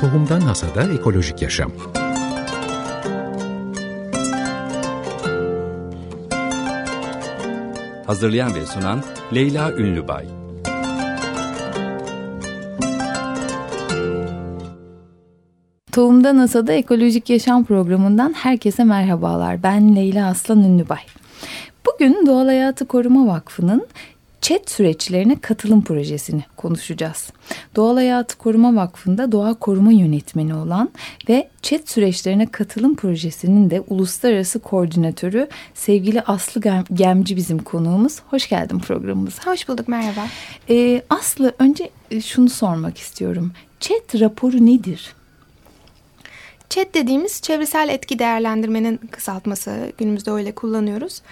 Tohumdan Hasada Ekolojik Yaşam Hazırlayan ve sunan Leyla Ünlübay Tohumda NASA'da Ekolojik Yaşam programından herkese merhabalar. Ben Leyla Aslan Ünlübay. Bugün Doğal Hayatı Koruma Vakfı'nın ÇED süreçlerine katılım projesini konuşacağız. Doğal Hayatı Koruma Vakfı'nda doğa koruma yönetmeni olan ve ÇED süreçlerine katılım projesinin de uluslararası koordinatörü sevgili Aslı Gemci bizim konuğumuz. Hoş geldin programımıza. Hoş bulduk merhaba. Ee, Aslı önce e, şunu sormak istiyorum. ÇED raporu nedir? ÇED dediğimiz çevresel etki değerlendirmenin kısaltması günümüzde öyle kullanıyoruz.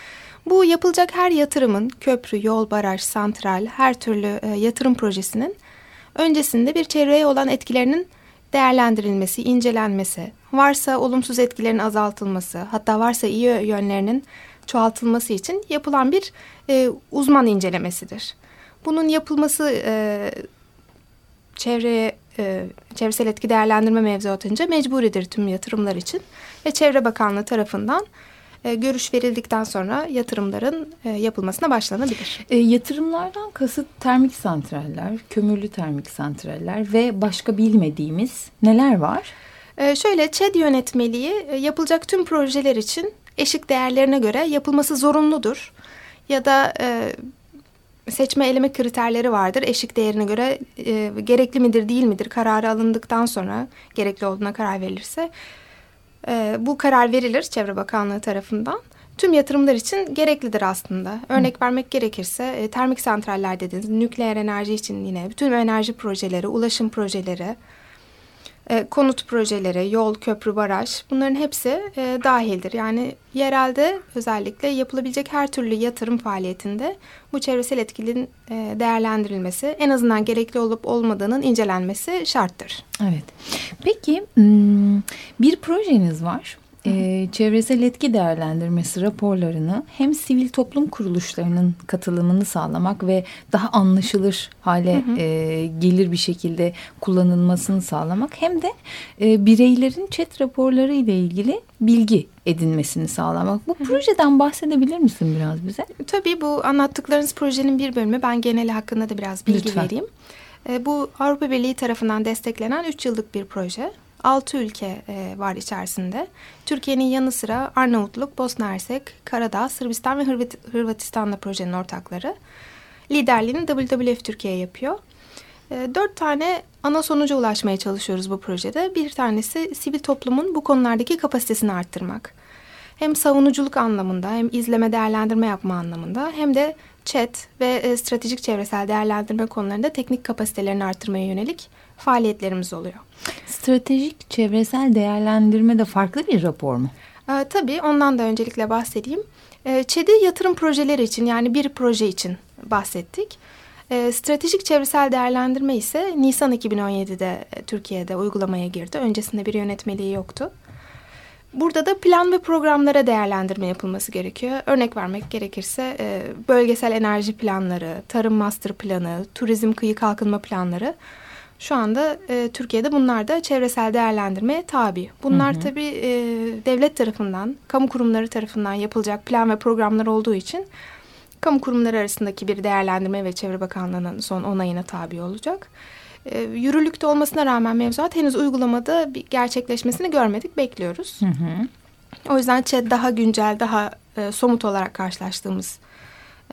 Bu yapılacak her yatırımın köprü, yol, baraj, santral, her türlü e, yatırım projesinin öncesinde bir çevreye olan etkilerinin değerlendirilmesi, incelenmesi, varsa olumsuz etkilerin azaltılması, hatta varsa iyi yönlerinin çoğaltılması için yapılan bir e, uzman incelemesidir. Bunun yapılması e, çevreye e, çevresel etki değerlendirme mevzuatınca mecburidir tüm yatırımlar için ve Çevre Bakanlığı tarafından e, görüş verildikten sonra yatırımların e, yapılmasına başlanabilir. E, yatırımlardan kasıt termik santraller, kömürlü termik santraller ve başka bilmediğimiz neler var? E, şöyle ÇED yönetmeliği e, yapılacak tüm projeler için eşik değerlerine göre yapılması zorunludur. Ya da e, seçme eleme kriterleri vardır. Eşik değerine göre e, gerekli midir değil midir kararı alındıktan sonra gerekli olduğuna karar verilirse e, bu karar verilir Çevre Bakanlığı tarafından. Tüm yatırımlar için gereklidir aslında. Örnek Hı. vermek gerekirse e, termik santraller dediğiniz nükleer enerji için yine bütün enerji projeleri, ulaşım projeleri, e, konut projeleri, yol, köprü, baraj bunların hepsi e, dahildir. Yani yerelde özellikle yapılabilecek her türlü yatırım faaliyetinde bu çevresel etkinin e, değerlendirilmesi, en azından gerekli olup olmadığının incelenmesi şarttır. Evet. Peki hmm, bir projeniz var e, çevresel etki değerlendirmesi raporlarını hem sivil toplum kuruluşlarının katılımını sağlamak ve daha anlaşılır hale hı hı. E, gelir bir şekilde kullanılmasını sağlamak hem de e, bireylerin chat raporları ile ilgili bilgi edinmesini sağlamak. Bu hı hı. projeden bahsedebilir misin biraz bize? Tabii bu anlattıklarınız projenin bir bölümü. Ben geneli hakkında da biraz bilgi Lütfen. vereyim. E, bu Avrupa Birliği tarafından desteklenen 3 yıllık bir proje. 6 ülke e, var içerisinde. Türkiye'nin yanı sıra Arnavutluk, Bosna Hersek, Karadağ, Sırbistan ve Hırvat Hırvatistan'la projenin ortakları. Liderliğini WWF Türkiye yapıyor. E, dört tane ana sonuca ulaşmaya çalışıyoruz bu projede. Bir tanesi sivil toplumun bu konulardaki kapasitesini arttırmak. Hem savunuculuk anlamında hem izleme değerlendirme yapma anlamında hem de chat ve e, stratejik çevresel değerlendirme konularında teknik kapasitelerini arttırmaya yönelik faaliyetlerimiz oluyor. Stratejik çevresel değerlendirme de farklı bir rapor mu? Ee, tabii ondan da öncelikle bahsedeyim. Ee, ÇED'i yatırım projeleri için yani bir proje için bahsettik. Ee, stratejik çevresel değerlendirme ise Nisan 2017'de e, Türkiye'de uygulamaya girdi. Öncesinde bir yönetmeliği yoktu. Burada da plan ve programlara değerlendirme yapılması gerekiyor. Örnek vermek gerekirse e, bölgesel enerji planları, tarım master planı, turizm kıyı kalkınma planları şu anda e, Türkiye'de bunlar da çevresel değerlendirmeye tabi. Bunlar hı hı. tabii e, devlet tarafından, kamu kurumları tarafından yapılacak plan ve programlar olduğu için kamu kurumları arasındaki bir değerlendirme ve Çevre Bakanlığı'nın son onayına tabi olacak. E, yürürlükte olmasına rağmen mevzuat henüz uygulamada bir gerçekleşmesini görmedik, bekliyoruz. Hı hı. O yüzden ÇED daha güncel, daha e, somut olarak karşılaştığımız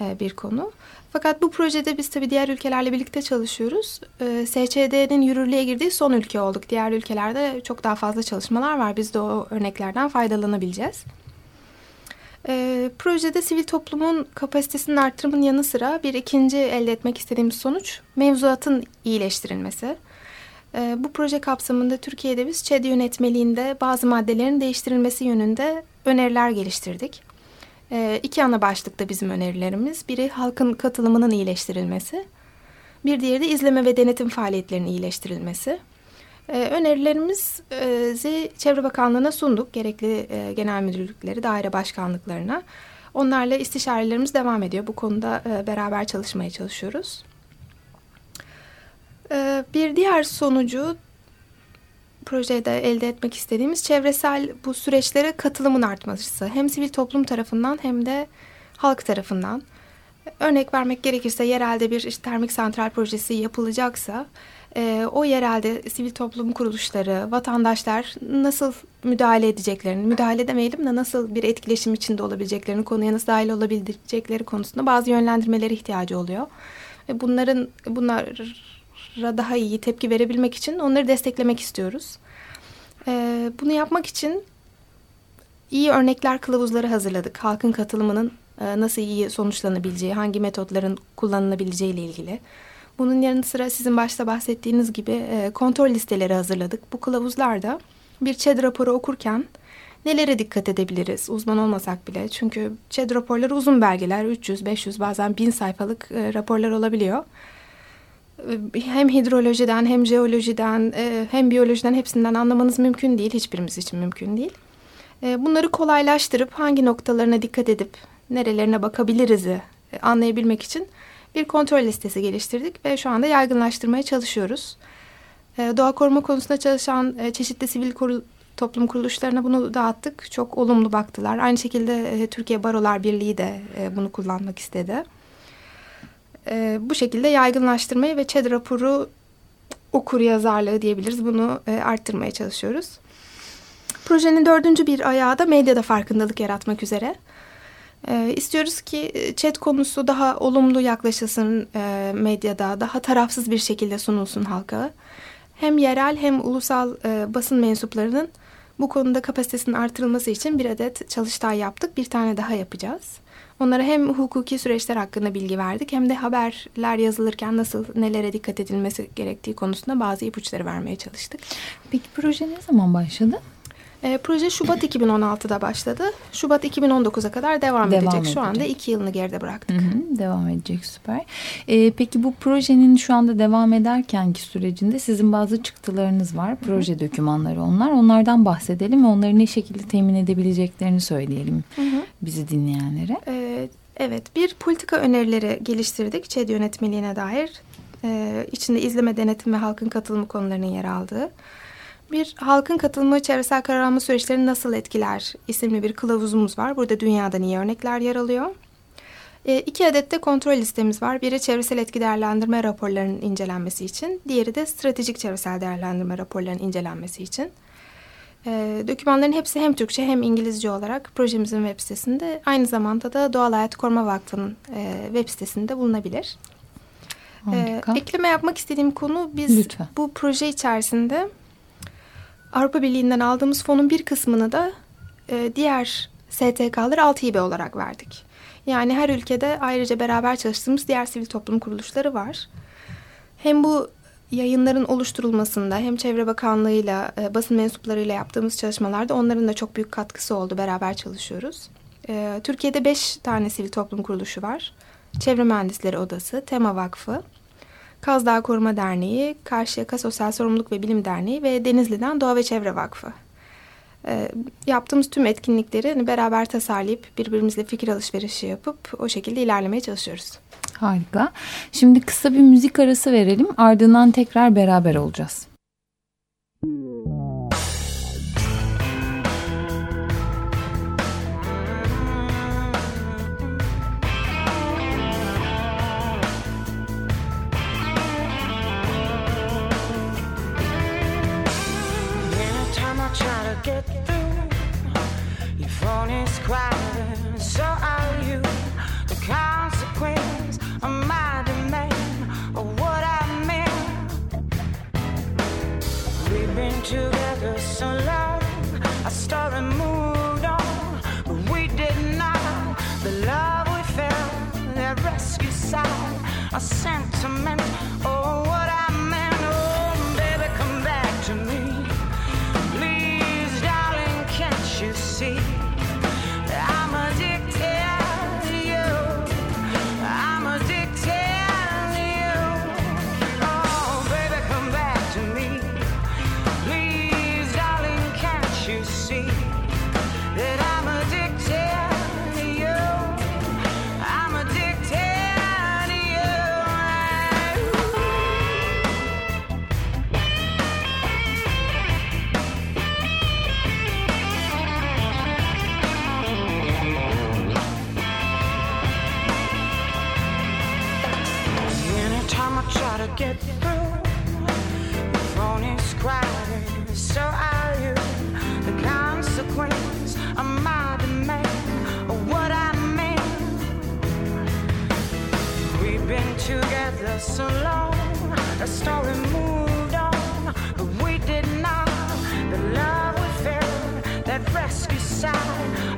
e, bir konu. Fakat bu projede biz tabii diğer ülkelerle birlikte çalışıyoruz. Ee, SÇD'nin yürürlüğe girdiği son ülke olduk. Diğer ülkelerde çok daha fazla çalışmalar var. Biz de o örneklerden faydalanabileceğiz. Ee, projede sivil toplumun kapasitesinin arttırımının yanı sıra bir ikinci elde etmek istediğimiz sonuç mevzuatın iyileştirilmesi. Ee, bu proje kapsamında Türkiye'de biz ÇED yönetmeliğinde bazı maddelerin değiştirilmesi yönünde öneriler geliştirdik. E, iki ana başlıkta bizim önerilerimiz. Biri halkın katılımının iyileştirilmesi. Bir diğeri de izleme ve denetim faaliyetlerinin iyileştirilmesi. E, önerilerimizi Çevre Bakanlığı'na sunduk. Gerekli e, genel müdürlükleri, daire başkanlıklarına. Onlarla istişarelerimiz devam ediyor. Bu konuda e, beraber çalışmaya çalışıyoruz. E, bir diğer sonucu projede elde etmek istediğimiz çevresel bu süreçlere katılımın artması. Hem sivil toplum tarafından hem de halk tarafından. Örnek vermek gerekirse yerelde bir işte, termik santral projesi yapılacaksa e, o yerelde sivil toplum kuruluşları, vatandaşlar nasıl müdahale edeceklerini, müdahale demeyelim de nasıl bir etkileşim içinde olabileceklerini, konuya nasıl dahil olabilecekleri konusunda bazı yönlendirmelere ihtiyacı oluyor. Ve bunların bunlara daha iyi tepki verebilmek için onları desteklemek istiyoruz. E, bunu yapmak için iyi örnekler kılavuzları hazırladık. Halkın katılımının e, nasıl iyi sonuçlanabileceği, hangi metotların kullanılabileceği ile ilgili. Bunun yanı sıra sizin başta bahsettiğiniz gibi e, kontrol listeleri hazırladık. Bu kılavuzlarda bir ÇED raporu okurken nelere dikkat edebiliriz uzman olmasak bile. Çünkü ÇED raporları uzun belgeler 300, 500 bazen 1000 sayfalık e, raporlar olabiliyor. Hem hidrolojiden hem jeolojiden hem biyolojiden hepsinden anlamanız mümkün değil. Hiçbirimiz için mümkün değil. Bunları kolaylaştırıp hangi noktalarına dikkat edip nerelerine bakabiliriz anlayabilmek için bir kontrol listesi geliştirdik ve şu anda yaygınlaştırmaya çalışıyoruz. E, doğa koruma konusunda çalışan e, çeşitli sivil toplum kuruluşlarına bunu dağıttık. Çok olumlu baktılar. Aynı şekilde e, Türkiye Barolar Birliği de e, bunu kullanmak istedi. Bu şekilde yaygınlaştırmayı ve ÇED raporu okur yazarlığı diyebiliriz. Bunu arttırmaya çalışıyoruz. Projenin dördüncü bir ayağı da medyada farkındalık yaratmak üzere. E, istiyoruz ki e, chat konusu daha olumlu yaklaşılsın e, medyada, daha tarafsız bir şekilde sunulsun halka. Hem yerel hem ulusal e, basın mensuplarının bu konuda kapasitesinin artırılması için bir adet çalıştay yaptık. Bir tane daha yapacağız. Onlara hem hukuki süreçler hakkında bilgi verdik hem de haberler yazılırken nasıl nelere dikkat edilmesi gerektiği konusunda bazı ipuçları vermeye çalıştık. Peki proje ne zaman başladı? E, proje Şubat 2016'da başladı. Şubat 2019'a kadar devam, devam edecek. edecek. Şu anda iki yılını geride bıraktık. Hı hı, devam edecek süper. E, peki bu projenin şu anda devam ederkenki sürecinde sizin bazı çıktılarınız var. Proje hı hı. dokümanları onlar. Onlardan bahsedelim ve onları ne şekilde temin edebileceklerini söyleyelim hı hı. bizi dinleyenlere. E, evet bir politika önerileri geliştirdik ÇED yönetmeliğine dair. E, içinde izleme, denetim ve halkın katılımı konularının yer aldığı. Bir halkın katılımı çevresel karar alma süreçlerini nasıl etkiler isimli bir kılavuzumuz var. Burada dünyadan iyi örnekler yer alıyor. E, iki adet de kontrol listemiz var. Biri çevresel etki değerlendirme raporlarının incelenmesi için. Diğeri de stratejik çevresel değerlendirme raporlarının incelenmesi için. E, dokümanların hepsi hem Türkçe hem İngilizce olarak projemizin web sitesinde aynı zamanda da Doğal Hayat Koruma Vakfı'nın e, web sitesinde bulunabilir. E, ekleme yapmak istediğim konu biz Lütfen. bu proje içerisinde Avrupa Birliği'nden aldığımız fonun bir kısmını da e, diğer STK'ları 6 hibe olarak verdik. Yani her ülkede ayrıca beraber çalıştığımız diğer sivil toplum kuruluşları var. Hem bu yayınların oluşturulmasında hem Çevre Bakanlığı'yla, e, basın mensuplarıyla yaptığımız çalışmalarda onların da çok büyük katkısı oldu. Beraber çalışıyoruz. E, Türkiye'de beş tane sivil toplum kuruluşu var. Çevre Mühendisleri Odası, Tema Vakfı, Kazdağ Koruma Derneği, Karşıyaka Sosyal Sorumluluk ve Bilim Derneği ve Denizli'den Doğa ve Çevre Vakfı. E, yaptığımız tüm etkinlikleri hani beraber tasarlayıp birbirimizle fikir alışverişi yapıp o şekilde ilerlemeye çalışıyoruz. Harika. Şimdi kısa bir müzik arası verelim ardından tekrar beraber olacağız. get through. Your phone is quiet, so are you. The consequence of my demand, of what I mean. We've been together so long, our story moved on, but we did not. The love we felt, that rescue sign, a sentiment, oh. Side,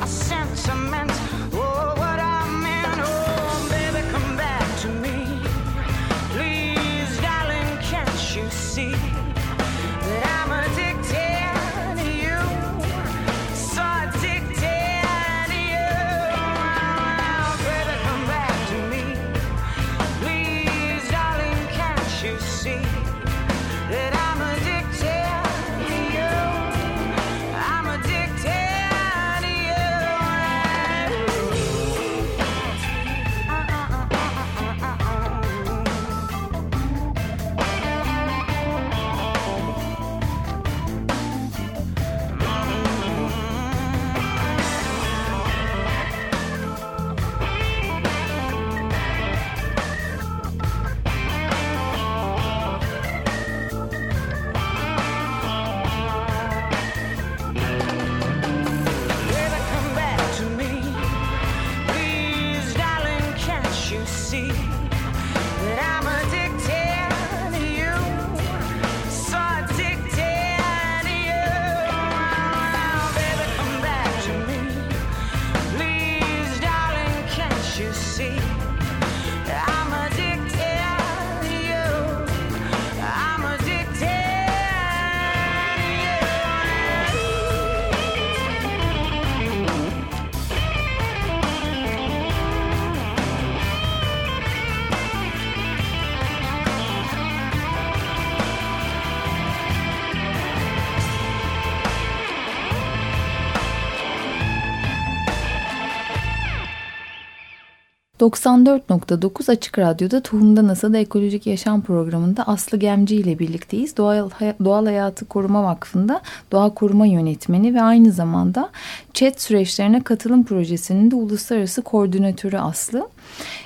...94.9 Açık Radyo'da Tohumda NASA'da Ekolojik Yaşam Programı'nda Aslı Gemci ile birlikteyiz. Doğal, Doğal Hayatı Koruma Vakfı'nda doğa koruma yönetmeni ve aynı zamanda ÇED süreçlerine katılım projesinin de uluslararası koordinatörü Aslı.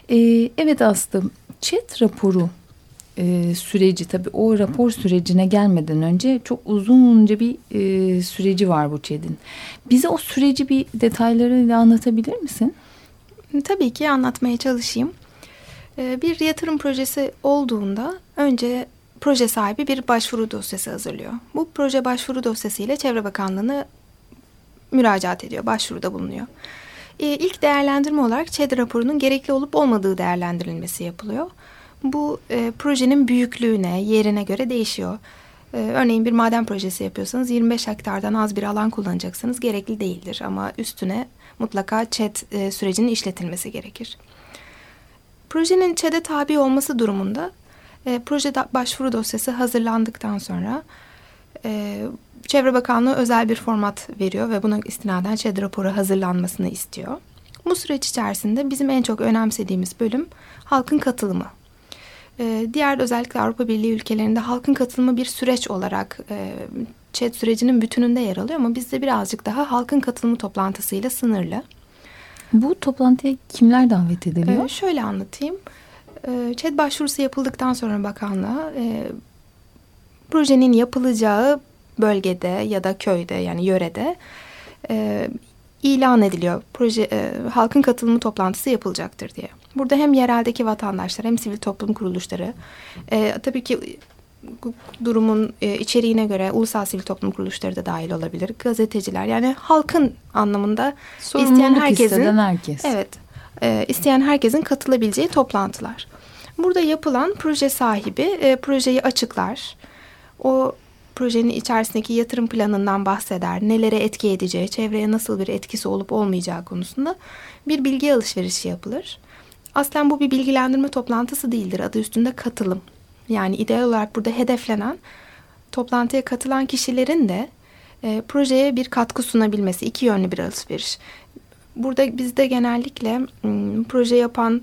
Ee, evet Aslı, ÇED raporu e, süreci tabii o rapor sürecine gelmeden önce çok uzunca bir e, süreci var bu ÇED'in. Bize o süreci bir detaylarıyla anlatabilir misin? Tabii ki anlatmaya çalışayım. Ee, Bir yatırım projesi olduğunda önce proje sahibi bir başvuru dosyası hazırlıyor. Bu proje başvuru dosyası ile Çevre Bakanlığı'na müracaat ediyor, başvuruda bulunuyor. Ee, İlk değerlendirme olarak ÇED raporunun gerekli olup olmadığı değerlendirilmesi yapılıyor. Bu e, projenin büyüklüğüne, yerine göre değişiyor. Ee, örneğin bir maden projesi yapıyorsanız 25 hektardan az bir alan kullanacaksanız gerekli değildir. Ama üstüne mutlaka ÇED e, sürecinin işletilmesi gerekir. Projenin ÇED'e tabi olması durumunda e, proje başvuru dosyası hazırlandıktan sonra e, Çevre Bakanlığı özel bir format veriyor ve buna istinaden ÇED raporu hazırlanmasını istiyor. Bu süreç içerisinde bizim en çok önemsediğimiz bölüm halkın katılımı. E, diğer özellikle Avrupa Birliği ülkelerinde halkın katılımı bir süreç olarak e, ÇED sürecinin bütününde yer alıyor ama bizde birazcık daha halkın katılımı toplantısıyla sınırlı. Bu toplantıya kimler davet ediliyor? Ee, şöyle anlatayım. Ee, ÇED başvurusu yapıldıktan sonra bakanlığa e, projenin yapılacağı bölgede ya da köyde yani yörede e, ilan ediliyor. Proje e, halkın katılımı toplantısı yapılacaktır diye. Burada hem yereldeki vatandaşlar hem sivil toplum kuruluşları e, tabii ki durumun e, içeriğine göre ulusal sivil toplum kuruluşları da dahil olabilir. Gazeteciler yani halkın anlamında isteyen herkesin herkes. Evet. E, isteyen herkesin katılabileceği toplantılar. Burada yapılan proje sahibi e, projeyi açıklar. O projenin içerisindeki yatırım planından bahseder. Nelere etki edeceği, çevreye nasıl bir etkisi olup olmayacağı konusunda bir bilgi alışverişi yapılır. Aslen bu bir bilgilendirme toplantısı değildir. Adı üstünde katılım. Yani ideal olarak burada hedeflenen toplantıya katılan kişilerin de e, projeye bir katkı sunabilmesi. iki yönlü bir alışveriş. Burada bizde genellikle m, proje yapan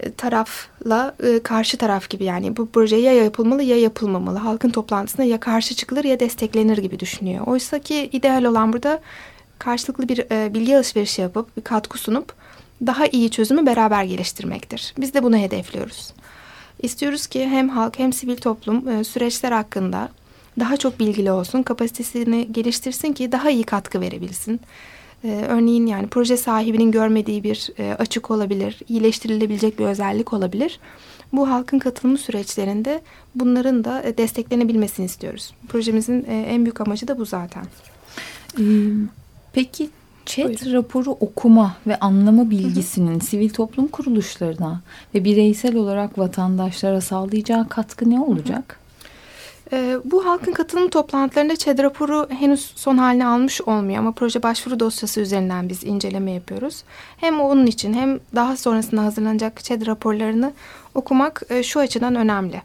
e, tarafla e, karşı taraf gibi yani bu proje ya yapılmalı ya yapılmamalı. Halkın toplantısına ya karşı çıkılır ya desteklenir gibi düşünüyor. Oysa ki ideal olan burada karşılıklı bir e, bilgi alışverişi yapıp bir katkı sunup daha iyi çözümü beraber geliştirmektir. Biz de bunu hedefliyoruz. İstiyoruz ki hem halk hem sivil toplum e, süreçler hakkında daha çok bilgili olsun, kapasitesini geliştirsin ki daha iyi katkı verebilsin. Ee, örneğin yani proje sahibinin görmediği bir e, açık olabilir, iyileştirilebilecek bir özellik olabilir. Bu halkın katılımı süreçlerinde bunların da e, desteklenebilmesini istiyoruz. Projemizin e, en büyük amacı da bu zaten. Ee, peki ÇED Buyurun. raporu okuma ve anlama bilgisinin sivil toplum kuruluşlarına ve bireysel olarak vatandaşlara sağlayacağı katkı ne olacak? Ee, bu halkın katılım toplantılarında ÇED raporu henüz son halini almış olmuyor ama proje başvuru dosyası üzerinden biz inceleme yapıyoruz. Hem onun için hem daha sonrasında hazırlanacak ÇED raporlarını okumak e, şu açıdan önemli.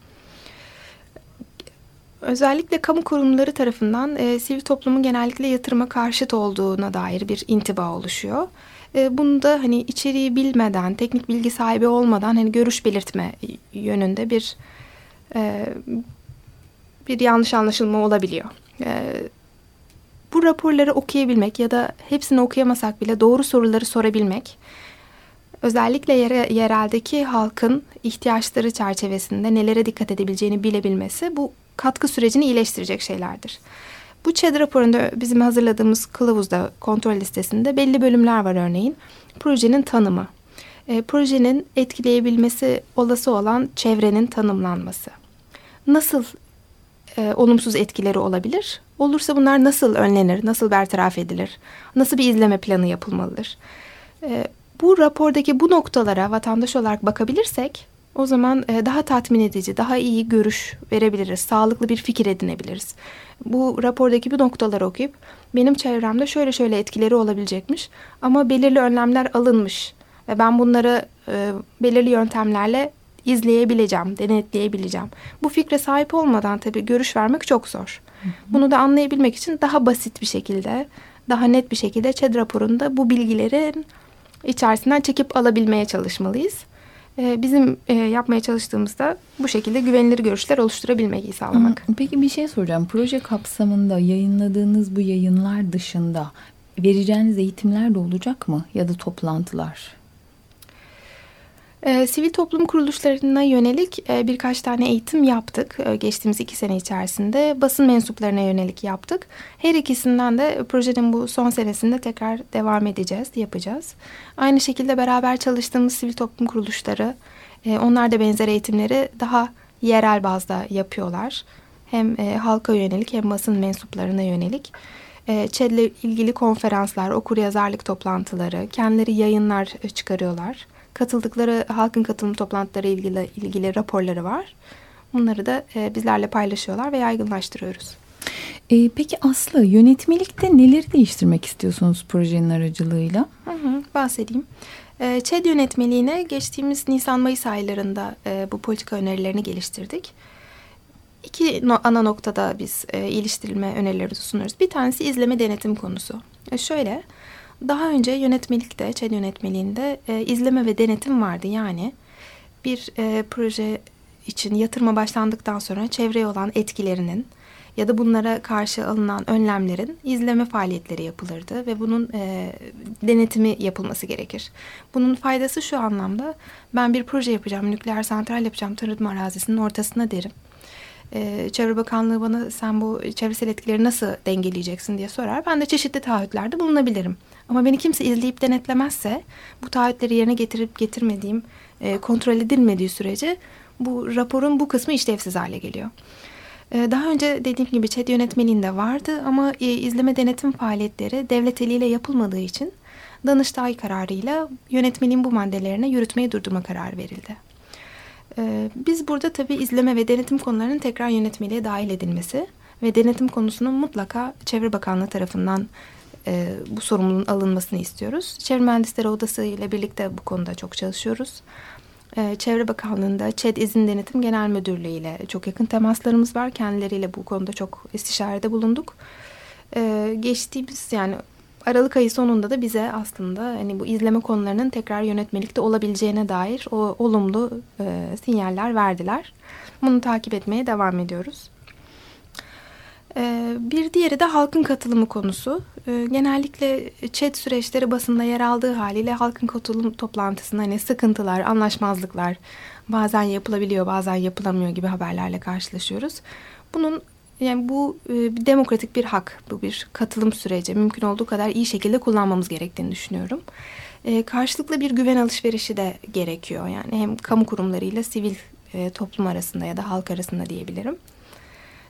Özellikle kamu kurumları tarafından e, sivil toplumun genellikle yatırıma karşıt olduğuna dair bir intiba oluşuyor. E, bunu hani içeriği bilmeden, teknik bilgi sahibi olmadan hani görüş belirtme yönünde bir e, bir yanlış anlaşılma olabiliyor. E, bu raporları okuyabilmek ya da hepsini okuyamasak bile doğru soruları sorabilmek özellikle yere, yereldeki halkın ihtiyaçları çerçevesinde nelere dikkat edebileceğini bilebilmesi bu katkı sürecini iyileştirecek şeylerdir. Bu ÇED raporunda bizim hazırladığımız kılavuzda kontrol listesinde belli bölümler var örneğin. Projenin tanımı, e, projenin etkileyebilmesi olası olan çevrenin tanımlanması. Nasıl e, olumsuz etkileri olabilir? Olursa bunlar nasıl önlenir, nasıl bertaraf edilir? Nasıl bir izleme planı yapılmalıdır? E, bu rapordaki bu noktalara vatandaş olarak bakabilirsek o zaman e, daha tatmin edici, daha iyi görüş verebiliriz, sağlıklı bir fikir edinebiliriz. Bu rapordaki bu noktaları okuyup benim çevremde şöyle şöyle etkileri olabilecekmiş ama belirli önlemler alınmış ve ben bunları e, belirli yöntemlerle izleyebileceğim, denetleyebileceğim. Bu fikre sahip olmadan tabii görüş vermek çok zor. Bunu da anlayabilmek için daha basit bir şekilde, daha net bir şekilde ÇED raporunda bu bilgilerin içerisinden çekip alabilmeye çalışmalıyız. Ee, bizim e, yapmaya çalıştığımızda bu şekilde güvenilir görüşler oluşturabilmeyi sağlamak. Peki bir şey soracağım. Proje kapsamında yayınladığınız bu yayınlar dışında vereceğiniz eğitimler de olacak mı? Ya da toplantılar? Ee, sivil toplum kuruluşlarına yönelik e, birkaç tane eğitim yaptık. E, geçtiğimiz iki sene içerisinde basın mensuplarına yönelik yaptık. Her ikisinden de projenin bu son senesinde tekrar devam edeceğiz, yapacağız. Aynı şekilde beraber çalıştığımız sivil toplum kuruluşları, e, onlar da benzer eğitimleri daha yerel bazda yapıyorlar. Hem e, halka yönelik hem basın mensuplarına yönelik. E, ÇED'le ilgili konferanslar, okur yazarlık toplantıları, kendileri yayınlar e, çıkarıyorlar katıldıkları halkın katılım toplantıları ilgili ilgili raporları var. Bunları da e, bizlerle paylaşıyorlar ve yaygınlaştırıyoruz. E, peki Aslı yönetmelikte neleri değiştirmek istiyorsunuz projenin aracılığıyla? Hı hı, bahsedeyim. E, ÇED yönetmeliğine geçtiğimiz Nisan-Mayıs aylarında e, bu politika önerilerini geliştirdik. İki no ana noktada biz e, iliştirilme önerileri sunuyoruz. Bir tanesi izleme denetim konusu. E, şöyle... Daha önce yönetmelikte, ÇED yönetmeliğinde e, izleme ve denetim vardı. Yani bir e, proje için yatırıma başlandıktan sonra çevreye olan etkilerinin ya da bunlara karşı alınan önlemlerin izleme faaliyetleri yapılırdı ve bunun e, denetimi yapılması gerekir. Bunun faydası şu anlamda ben bir proje yapacağım, nükleer santral yapacağım tarım arazisinin ortasına derim. Ee, Çevre Bakanlığı bana sen bu çevresel etkileri nasıl dengeleyeceksin diye sorar. Ben de çeşitli taahhütlerde bulunabilirim. Ama beni kimse izleyip denetlemezse bu taahhütleri yerine getirip getirmediğim e, kontrol edilmediği sürece bu raporun bu kısmı işlevsiz hale geliyor. E, daha önce dediğim gibi ÇED yönetmeliğinde vardı ama e, izleme denetim faaliyetleri devlet eliyle yapılmadığı için Danıştay kararıyla yönetmeliğin bu maddelerine yürütmeyi durdurma kararı verildi. E, biz burada tabii izleme ve denetim konularının tekrar yönetmeliğe dahil edilmesi ve denetim konusunun mutlaka Çevre Bakanlığı tarafından e, bu sorumluluğun alınmasını istiyoruz. Çevre Mühendisleri Odası ile birlikte bu konuda çok çalışıyoruz. E, Çevre Bakanlığı'nda ÇED İzin Denetim Genel Müdürlüğü ile çok yakın temaslarımız var. Kendileriyle bu konuda çok istişarede bulunduk. E, geçtiğimiz yani Aralık ayı sonunda da bize aslında hani bu izleme konularının tekrar yönetmelikte olabileceğine dair o olumlu e, sinyaller verdiler. Bunu takip etmeye devam ediyoruz. Ee, bir diğeri de halkın katılımı konusu. Ee, genellikle chat süreçleri basında yer aldığı haliyle halkın katılım toplantısında hani sıkıntılar, anlaşmazlıklar, bazen yapılabiliyor bazen yapılamıyor gibi haberlerle karşılaşıyoruz. Bunun yani bu e, demokratik bir hak, bu bir katılım süreci. Mümkün olduğu kadar iyi şekilde kullanmamız gerektiğini düşünüyorum. E, karşılıklı bir güven alışverişi de gerekiyor. Yani hem kamu kurumlarıyla sivil e, toplum arasında ya da halk arasında diyebilirim.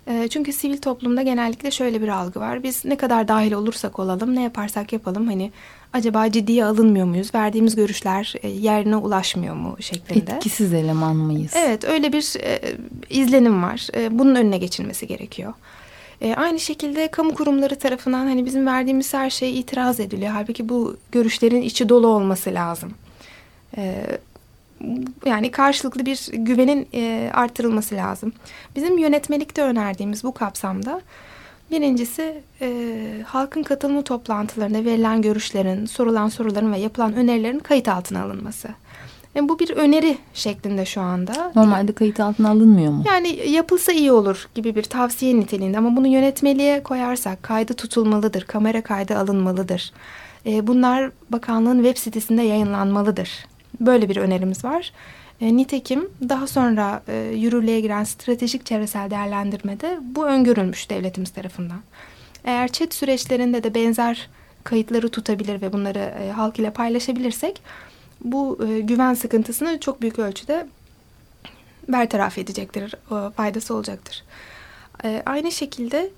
E, çünkü sivil toplumda genellikle şöyle bir algı var. Biz ne kadar dahil olursak olalım, ne yaparsak yapalım hani acaba ciddiye alınmıyor muyuz? Verdiğimiz görüşler e, yerine ulaşmıyor mu şeklinde. Etkisiz eleman mıyız? Evet öyle bir e, izlenim var. E, bunun önüne geçilmesi gerekiyor. E, aynı şekilde kamu kurumları tarafından hani bizim verdiğimiz her şey itiraz ediliyor. Halbuki bu görüşlerin içi dolu olması lazım. E, yani karşılıklı bir güvenin e, artırılması lazım. Bizim yönetmelikte önerdiğimiz bu kapsamda birincisi e, halkın katılımı toplantılarında verilen görüşlerin, sorulan soruların ve yapılan önerilerin kayıt altına alınması. Yani bu bir öneri şeklinde şu anda. Normalde kayıt altına alınmıyor mu? Yani yapılsa iyi olur gibi bir tavsiye niteliğinde ama bunu yönetmeliğe koyarsak kaydı tutulmalıdır, kamera kaydı alınmalıdır. E, bunlar bakanlığın web sitesinde yayınlanmalıdır. Böyle bir önerimiz var. E, nitekim daha sonra e, yürürlüğe giren stratejik çevresel değerlendirmede bu öngörülmüş devletimiz tarafından. Eğer chat süreçlerinde de benzer kayıtları tutabilir ve bunları e, halk ile paylaşabilirsek bu e, güven sıkıntısını çok büyük ölçüde bertaraf edecektir, o, faydası olacaktır. E, aynı şekilde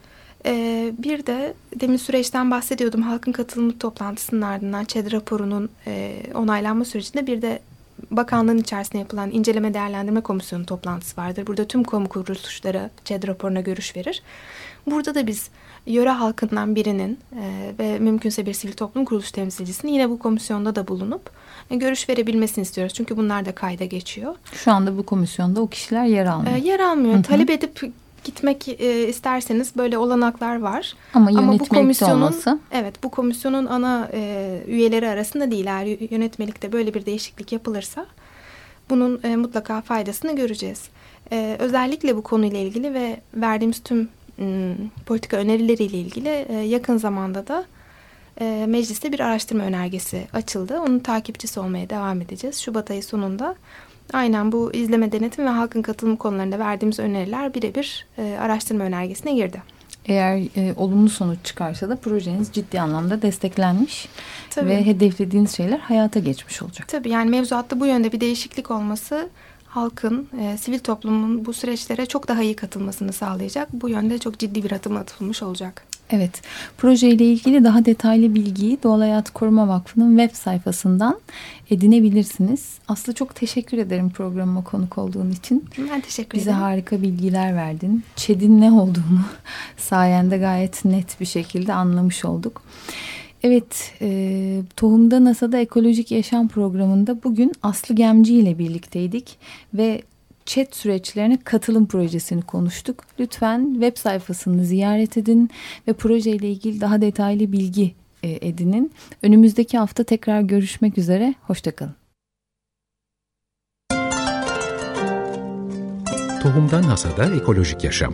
e, bir de demin süreçten bahsediyordum. Halkın katılımı toplantısının ardından ÇED raporunun e, onaylanma sürecinde bir de bakanlığın içerisinde yapılan inceleme değerlendirme komisyonu toplantısı vardır. Burada tüm kamu kuruluşları ÇED raporuna görüş verir. Burada da biz yöre halkından birinin e, ve mümkünse bir sivil toplum kuruluş temsilcisinin yine bu komisyonda da bulunup e, görüş verebilmesini istiyoruz. Çünkü bunlar da kayda geçiyor. Şu anda bu komisyonda o kişiler yer almıyor. E, yer almıyor. Hı hı. Talep edip gitmek e, isterseniz böyle olanaklar var. Ama, Ama bu komisyonun olması. evet bu komisyonun ana e, üyeleri arasında değil. Eğer yönetmelikte böyle bir değişiklik yapılırsa bunun e, mutlaka faydasını göreceğiz. E, özellikle bu konuyla ilgili ve verdiğimiz tüm m, politika önerileriyle ilgili e, yakın zamanda da e, mecliste bir araştırma önergesi açıldı. Onun takipçisi olmaya devam edeceğiz. Şubat ayı sonunda Aynen bu izleme denetim ve halkın katılımı konularında verdiğimiz öneriler birebir e, araştırma önergesine girdi. Eğer e, olumlu sonuç çıkarsa da projeniz ciddi anlamda desteklenmiş Tabii. ve hedeflediğiniz şeyler hayata geçmiş olacak. Tabii yani mevzuatta bu yönde bir değişiklik olması halkın, e, sivil toplumun bu süreçlere çok daha iyi katılmasını sağlayacak. Bu yönde çok ciddi bir adım atılmış olacak. Evet, projeyle ilgili daha detaylı bilgiyi Doğal Hayat Koruma Vakfı'nın web sayfasından edinebilirsiniz. Aslı çok teşekkür ederim programıma konuk olduğun için. Ben teşekkür Bize ederim. Bize harika bilgiler verdin. ÇED'in ne olduğunu sayende gayet net bir şekilde anlamış olduk. Evet, e, Tohumda NASA'da Ekolojik Yaşam Programı'nda bugün Aslı Gemci ile birlikteydik ve chat süreçlerine katılım projesini konuştuk. Lütfen web sayfasını ziyaret edin ve projeyle ilgili daha detaylı bilgi e, edinin. Önümüzdeki hafta tekrar görüşmek üzere. Hoşçakalın. Tohumdan Hasada Ekolojik Yaşam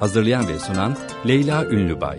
Hazırlayan ve sunan Leyla Ünlübay